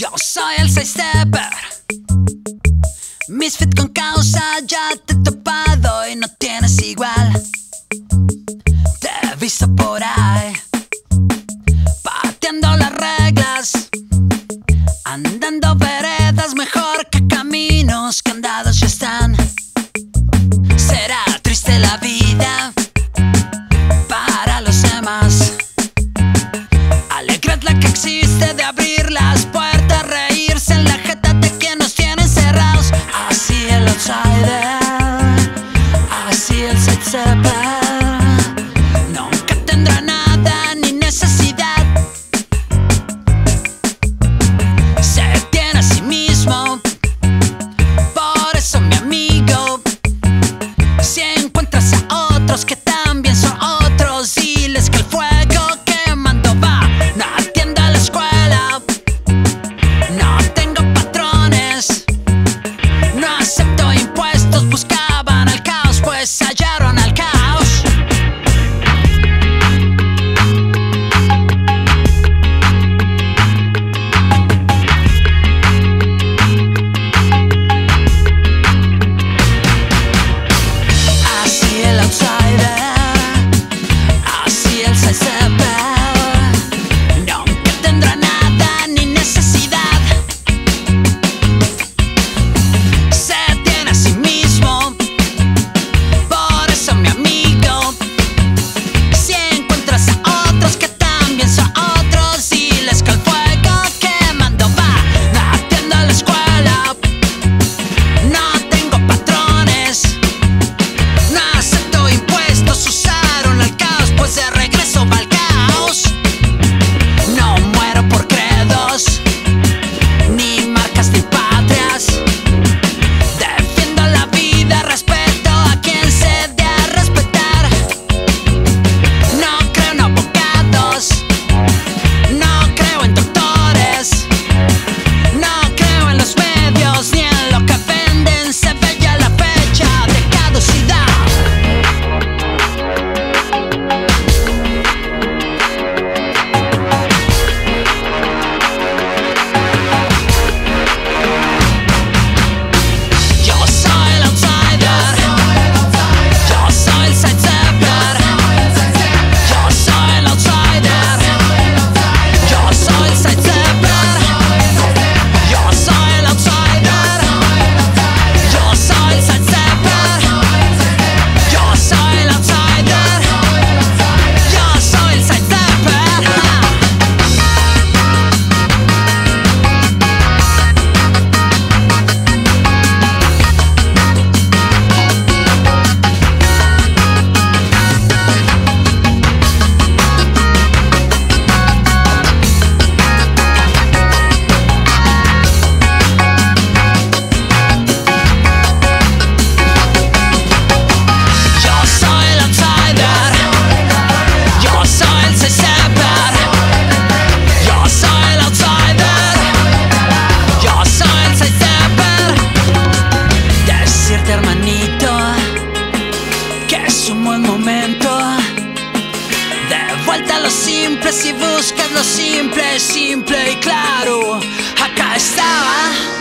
Yo soy el 6 Stepper. Misfit con causa, ya te he topado y no tienes igual. Te he visto por ahí, pateando las reglas, andando veredas mejor que caminos que andados ya están. Será triste la vida. tendrán Buscando buscas simples simple, simple y claro. Acá estaba.